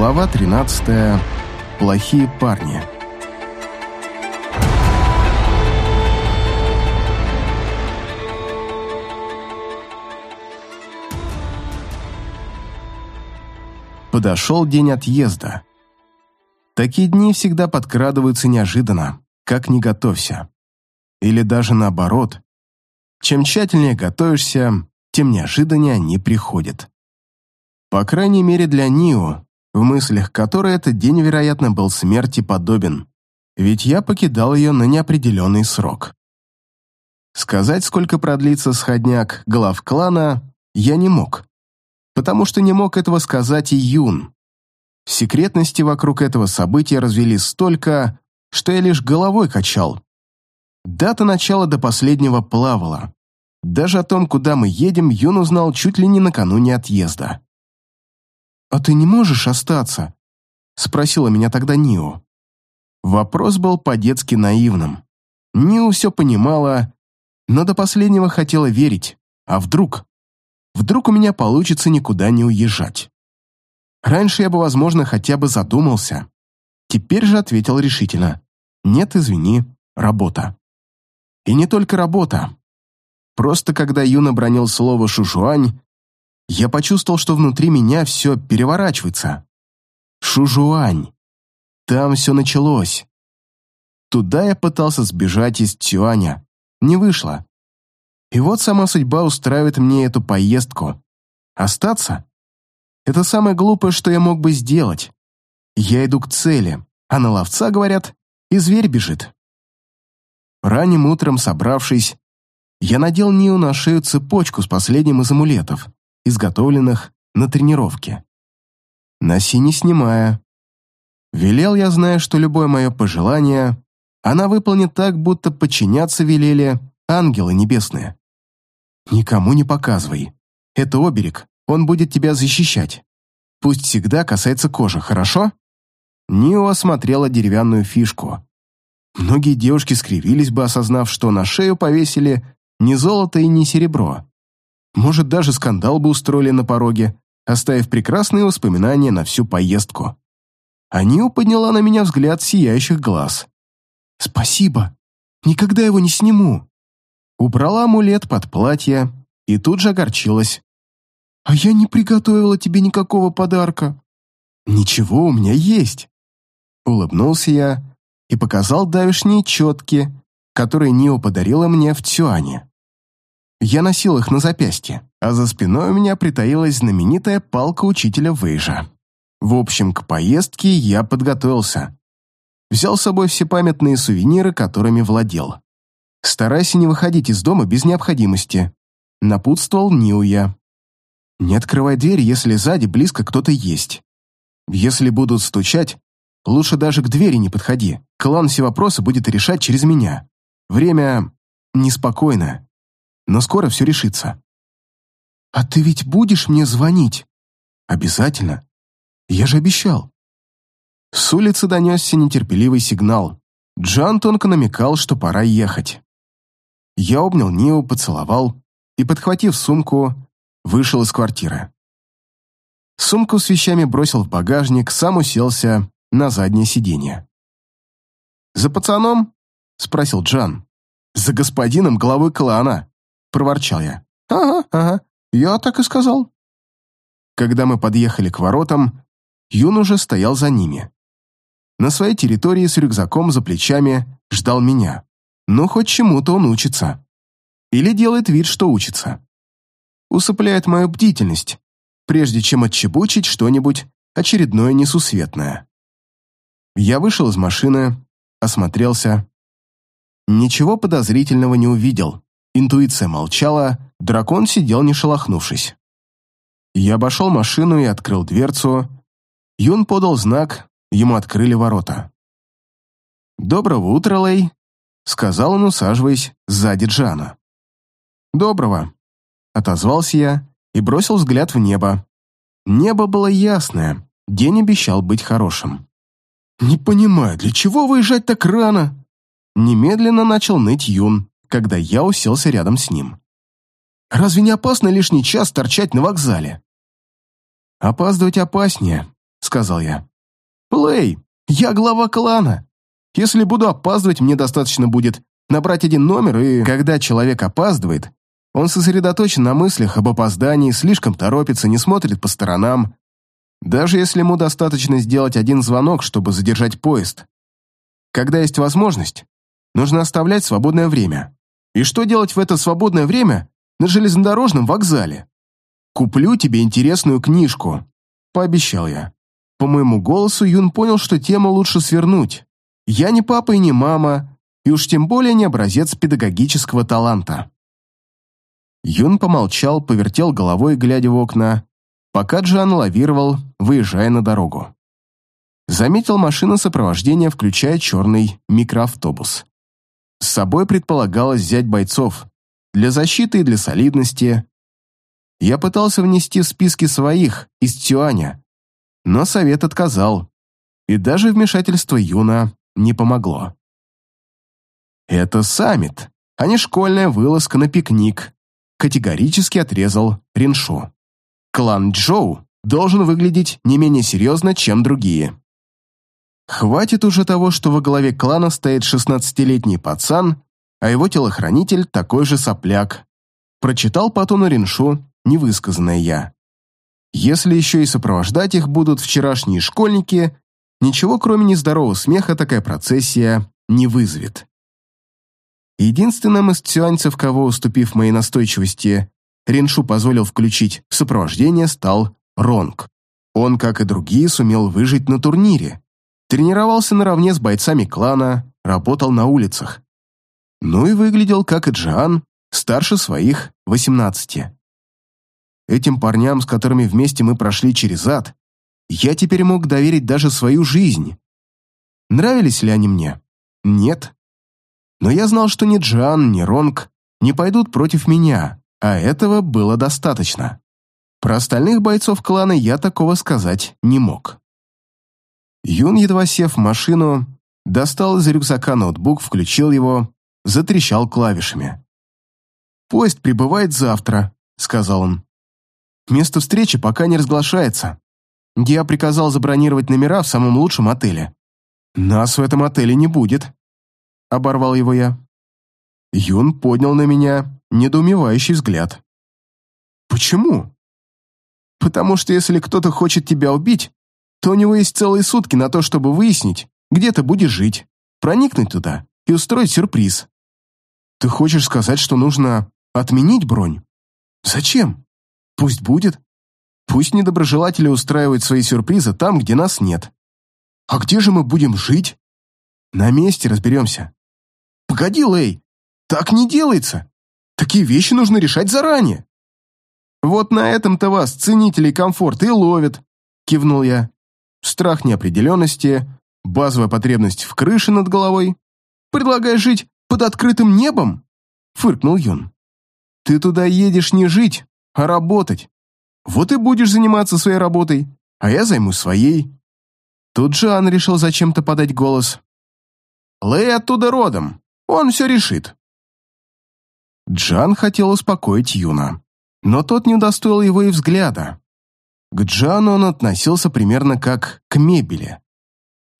Глава 13. Плохие парни. Подошел день отъезда. Такие дни всегда подкрадываются неожиданно, как не готовься. Или даже наоборот. Чем тщательнее готовишься, тем неожиданнее они приходят. По крайней мере для Нио, в мыслях которой этот день, вероятно, был смерти подобен, ведь я покидал ее на неопределенный срок. Сказать, сколько продлится сходняк глав клана, я не мог, потому что не мог этого сказать и Юн. Секретности вокруг этого события развели столько, что я лишь головой качал. Дата начала до последнего плавала. Даже о том, куда мы едем, Юн узнал чуть ли не накануне отъезда. «А ты не можешь остаться?» — спросила меня тогда Нио. Вопрос был по-детски наивным. Нио все понимала, но до последнего хотела верить. А вдруг? Вдруг у меня получится никуда не уезжать? Раньше я бы, возможно, хотя бы задумался. Теперь же ответил решительно. Нет, извини, работа. И не только работа. Просто когда Юна бронил слово «шушуань», я почувствовал, что внутри меня все переворачивается. Шужуань. Там все началось. Туда я пытался сбежать из Цюаня. Не вышло. И вот сама судьба устраивает мне эту поездку. Остаться? Это самое глупое, что я мог бы сделать. Я иду к цели, а на ловца, говорят, и зверь бежит. Ранним утром, собравшись, я надел Нио на шею цепочку с последним из амулетов изготовленных на тренировке. Носи не снимая. Велел я, зная, что любое мое пожелание она выполнит так, будто подчиняться велели ангелы небесные. Никому не показывай. Это оберег, он будет тебя защищать. Пусть всегда касается кожи, хорошо? Нио осмотрела деревянную фишку. Многие девушки скривились бы, осознав, что на шею повесили не золото и не серебро, может, даже скандал бы устроили на пороге, оставив прекрасные воспоминания на всю поездку. Анил подняла на меня взгляд сияющих глаз. «Спасибо. Никогда его не сниму». Убрала амулет под платье и тут же огорчилась. «А я не приготовила тебе никакого подарка». «Ничего, у меня есть». Улыбнулся я и показал давишние четки, которые Нио подарила мне в Цюане. Я носил их на запястье, а за спиной у меня притаилась знаменитая палка учителя Вейжа. В общем, к поездке я подготовился. Взял с собой все памятные сувениры, которыми владел. Старайся не выходить из дома без необходимости. Напутствовал Ньюя. Не открывай дверь, если сзади близко кто-то есть. Если будут стучать, лучше даже к двери не подходи. Клан все вопросы будет решать через меня. Время неспокойное но скоро все решится. «А ты ведь будешь мне звонить?» «Обязательно. Я же обещал». С улицы донесся нетерпеливый сигнал. Джан тонко намекал, что пора ехать. Я обнял Нио, поцеловал и, подхватив сумку, вышел из квартиры. Сумку с вещами бросил в багажник, сам уселся на заднее сиденье. «За пацаном?» — спросил Джан. «За господином главы клана», — проворчал я. «Ага, ага, я так и сказал». Когда мы подъехали к воротам, Юн уже стоял за ними. На своей территории с рюкзаком за плечами ждал меня. Ну, хоть чему-то он учится. Или делает вид, что учится. Усыпляет мою бдительность, прежде чем отчебучить что-нибудь очередное несусветное. Я вышел из машины, осмотрелся. Ничего подозрительного не увидел. Интуиция молчала, дракон сидел не шелохнувшись. Я обошел машину и открыл дверцу. Юн подал знак, ему открыли ворота. «Доброго утра, Лэй», — сказал он, усаживаясь сзади Джана. «Доброго», — отозвался я и бросил взгляд в небо. Небо было ясное, день обещал быть хорошим. «Не понимаю, для чего выезжать так рано?» Немедленно начал ныть Юн когда я уселся рядом с ним. «Разве не опасно лишний час торчать на вокзале?» «Опаздывать опаснее», — сказал я. «Лэй, я глава клана. Если буду опаздывать, мне достаточно будет набрать один номер, и когда человек опаздывает, он сосредоточен на мыслях об опоздании, слишком торопится, не смотрит по сторонам. Даже если ему достаточно сделать один звонок, чтобы задержать поезд. Когда есть возможность, нужно оставлять свободное время. И что делать в это свободное время на железнодорожном вокзале? «Куплю тебе интересную книжку», — пообещал я. По моему голосу Юн понял, что тему лучше свернуть. Я не папа и не мама, и уж тем более не образец педагогического таланта. Юн помолчал, повертел головой, глядя в окна, пока Джан лавировал, выезжая на дорогу. Заметил машину сопровождения, включая черный микроавтобус. С собой предполагалось взять бойцов для защиты и для солидности. Я пытался внести в списки своих из Цюаня, но совет отказал, и даже вмешательство Юна не помогло. Это саммит, а не школьная вылазка на пикник, категорически отрезал Риншу. Клан Джоу должен выглядеть не менее серьезно, чем другие. Хватит уже того, что во главе клана стоит 16-летний пацан, а его телохранитель такой же сопляк. Прочитал по тону Риншу невысказанное я. Если еще и сопровождать их будут вчерашние школьники, ничего кроме нездорового смеха такая процессия не вызовет. Единственным из цюаньцев, кого, уступив моей настойчивости, Риншу позволил включить в сопровождение, стал Ронг. Он, как и другие, сумел выжить на турнире. Тренировался наравне с бойцами клана, работал на улицах. Ну и выглядел, как и Джан, старше своих 18. Этим парням, с которыми вместе мы прошли через ад, я теперь мог доверить даже свою жизнь. Нравились ли они мне? Нет. Но я знал, что ни Джан, ни Ронг не пойдут против меня, а этого было достаточно. Про остальных бойцов клана я такого сказать не мог. Юн, едва сев в машину, достал из рюкзака ноутбук, включил его, затрещал клавишами. «Поезд прибывает завтра», — сказал он. Место встречи пока не разглашается. Я приказал забронировать номера в самом лучшем отеле. Нас в этом отеле не будет. Оборвал его я. Юн поднял на меня недоумевающий взгляд. Почему? Потому что если кто-то хочет тебя убить, то у него есть целые сутки на то, чтобы выяснить, где ты будешь жить, проникнуть туда и устроить сюрприз. Ты хочешь сказать, что нужно отменить бронь? Зачем? Пусть будет. Пусть недоброжелатели устраивают свои сюрпризы там, где нас нет. А где же мы будем жить? На месте разберемся. Погоди, Лэй, так не делается. Такие вещи нужно решать заранее. Вот на этом-то вас ценители комфорта и ловят, кивнул я. Страх неопределенности, базовая потребность в крыше над головой. Предлагаешь жить под открытым небом? Фыркнул Юн. Ты туда едешь не жить, а работать. Вот и будешь заниматься своей работой, а я займусь своей». Тут Джан решил зачем-то подать голос. «Лэй оттуда родом, он все решит». Джан хотел успокоить Юна, но тот не удостоил его и взгляда. К Джану он относился примерно как к мебели.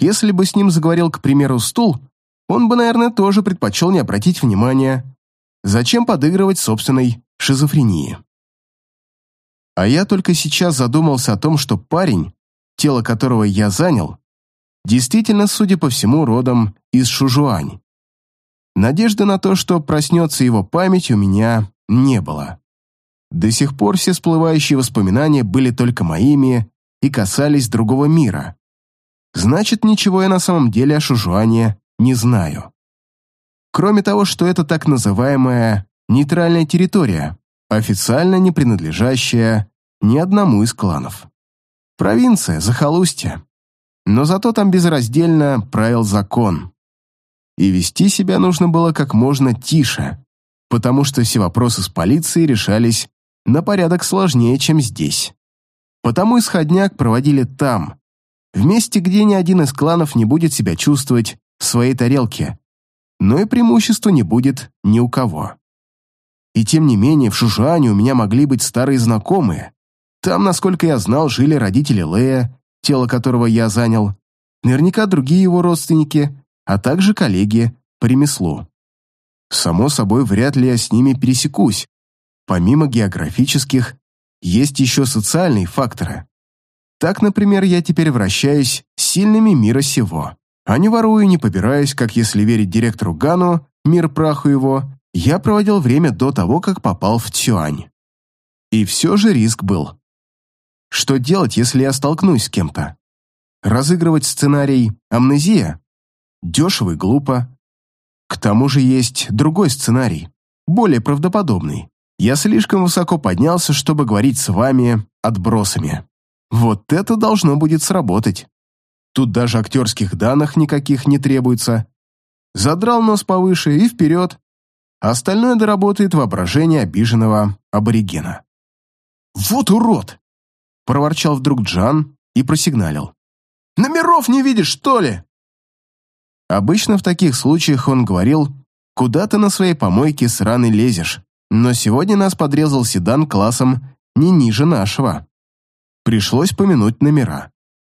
Если бы с ним заговорил, к примеру, стул, он бы, наверное, тоже предпочел не обратить внимания. Зачем подыгрывать собственной шизофрении? А я только сейчас задумался о том, что парень, тело которого я занял, действительно, судя по всему, родом из Шужуань. Надежды на то, что проснется его память, у меня не было. До сих пор все всплывающие воспоминания были только моими и касались другого мира. Значит, ничего я на самом деле о Шужуане не знаю. Кроме того, что это так называемая нейтральная территория, официально не принадлежащая ни одному из кланов. Провинция, захолустье. Но зато там безраздельно правил закон. И вести себя нужно было как можно тише, потому что все вопросы с полицией решались на порядок сложнее, чем здесь. Потому исходняк проводили там, в месте, где ни один из кланов не будет себя чувствовать в своей тарелке, но и преимущества не будет ни у кого. И тем не менее в Шушуане у меня могли быть старые знакомые, там, насколько я знал, жили родители Лея тело которого я занял, наверняка другие его родственники, а также коллеги по ремеслу. Само собой, вряд ли я с ними пересекусь. Помимо географических, есть еще социальные факторы. Так, например, я теперь вращаюсь с сильными мира сего, а не ворую, не побираюсь, как если верить директору Гану, мир праху его, я проводил время до того, как попал в Цюань. И все же риск был. Что делать, если я столкнусь с кем-то? Разыгрывать сценарий «Амнезия»? Дешево и глупо. К тому же есть другой сценарий, более правдоподобный. Я слишком высоко поднялся, чтобы говорить с вами отбросами. Вот это должно будет сработать. Тут даже актерских данных никаких не требуется. Задрал нос повыше и вперед. Остальное доработает воображение обиженного аборигена. «Вот урод!» – проворчал вдруг Джан и просигналил. «Номеров не видишь, что ли?» Обычно в таких случаях он говорил, «Куда ты на своей помойке сраный лезешь?» Но сегодня нас подрезал седан классом не ниже нашего. Пришлось помянуть номера.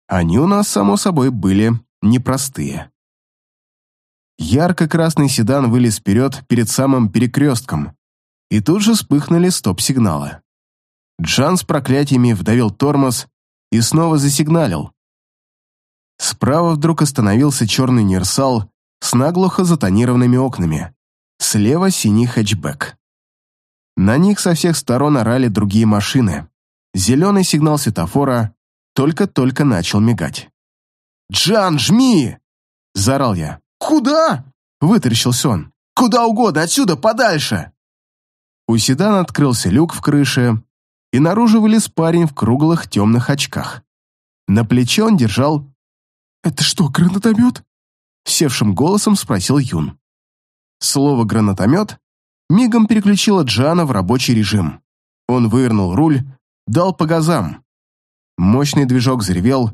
Они у нас, само собой, были непростые. Ярко-красный седан вылез вперед перед самым перекрестком, и тут же вспыхнули стоп-сигналы. Джан с проклятиями вдавил тормоз и снова засигналил. Справа вдруг остановился черный нерсал с наглухо затонированными окнами. Слева синий хэтчбэк. На них со всех сторон орали другие машины. Зеленый сигнал светофора только-только начал мигать. «Джан, жми!» – заорал я. «Куда?» – вытаращился он. «Куда угодно, отсюда, подальше!» У седана открылся люк в крыше, и наружу вылез парень в круглых темных очках. На плече он держал... «Это что, гранатомет?» Севшим голосом спросил Юн. Слово «гранатомет» мигом переключило Джана в рабочий режим. Он вывернул руль, дал по газам. Мощный движок заревел,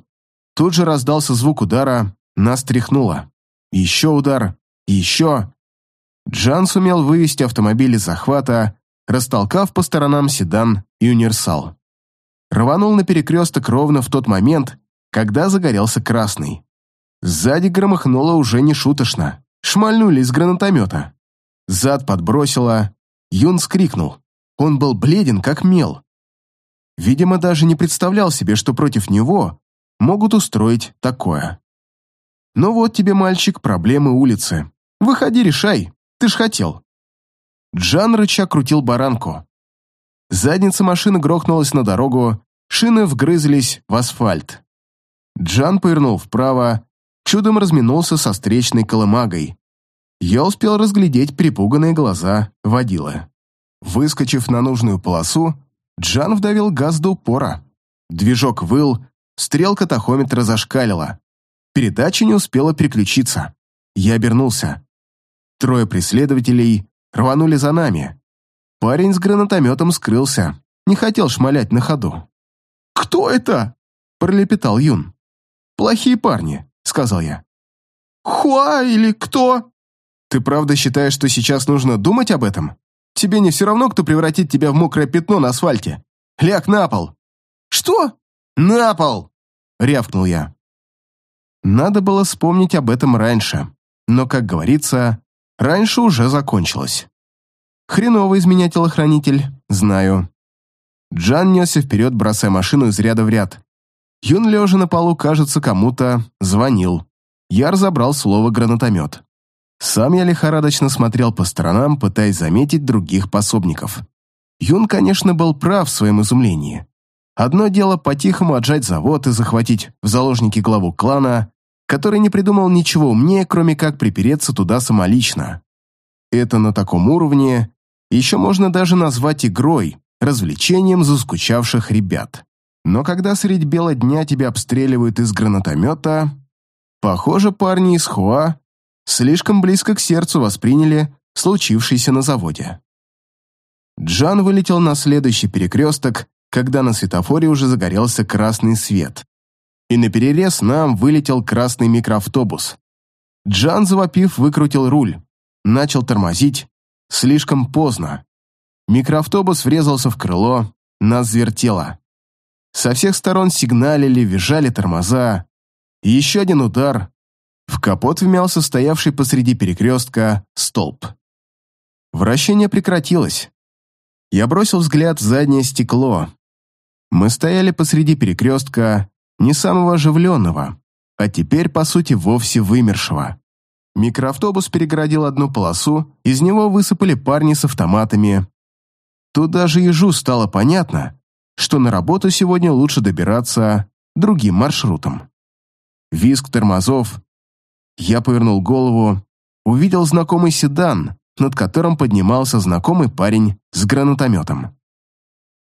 тут же раздался звук удара, нас тряхнуло. Еще удар, еще. Джан сумел вывести автомобиль из захвата, растолкав по сторонам седан и универсал. Рванул на перекресток ровно в тот момент, когда загорелся красный. Сзади громыхнуло уже не шуточно. Шмальнули из гранатомета. Зад подбросило. Юн скрикнул. Он был бледен, как мел. Видимо, даже не представлял себе, что против него могут устроить такое. Ну вот тебе, мальчик, проблемы улицы. Выходи, решай. Ты ж хотел. Джан рыча крутил баранку. Задница машины грохнулась на дорогу, шины вгрызлись в асфальт. Джан повернул вправо, чудом разминулся со встречной колымагой. Я успел разглядеть припуганные глаза водила. Выскочив на нужную полосу, Джан вдавил газ до упора. Движок выл, стрелка тахометра зашкалила. Передача не успела переключиться. Я обернулся. Трое преследователей рванули за нами. Парень с гранатометом скрылся, не хотел шмалять на ходу. «Кто это?» – пролепетал Юн. «Плохие парни», – сказал я. «Хуа или кто?» «Ты правда считаешь, что сейчас нужно думать об этом? Тебе не все равно, кто превратит тебя в мокрое пятно на асфальте. Ляг на пол!» «Что?» «На пол!» – рявкнул я. Надо было вспомнить об этом раньше, но, как говорится, раньше уже закончилось. Хреново из меня телохранитель, знаю. Джан несся вперед, бросая машину из ряда в ряд. Юн, лежа на полу, кажется, кому-то звонил. Я разобрал слово «гранатомет». Сам я лихорадочно смотрел по сторонам, пытаясь заметить других пособников. Юн, конечно, был прав в своем изумлении. Одно дело по-тихому отжать завод и захватить в заложники главу клана, который не придумал ничего умнее, кроме как припереться туда самолично. Это на таком уровне еще можно даже назвать игрой, развлечением заскучавших ребят. Но когда средь бела дня тебя обстреливают из гранатомета, похоже, парни из Хуа слишком близко к сердцу восприняли случившееся на заводе. Джан вылетел на следующий перекресток, когда на светофоре уже загорелся красный свет. И на перерез нам вылетел красный микроавтобус. Джан, завопив, выкрутил руль, начал тормозить, Слишком поздно. Микроавтобус врезался в крыло, нас звертело. Со всех сторон сигналили, визжали тормоза. Еще один удар. В капот вмялся стоявший посреди перекрестка столб. Вращение прекратилось. Я бросил взгляд в заднее стекло. Мы стояли посреди перекрестка, не самого оживленного, а теперь, по сути, вовсе вымершего. Микроавтобус перегородил одну полосу, из него высыпали парни с автоматами. Тут даже ежу стало понятно, что на работу сегодня лучше добираться другим маршрутом. Визг тормозов. Я повернул голову, увидел знакомый седан, над которым поднимался знакомый парень с гранатометом.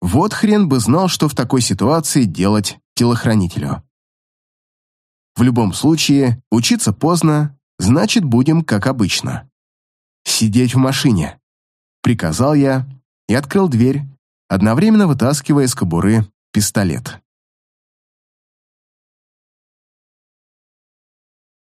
Вот хрен бы знал, что в такой ситуации делать телохранителю. В любом случае, учиться поздно, Значит, будем как обычно. Сидеть в машине. Приказал я и открыл дверь, одновременно вытаскивая из кобуры пистолет.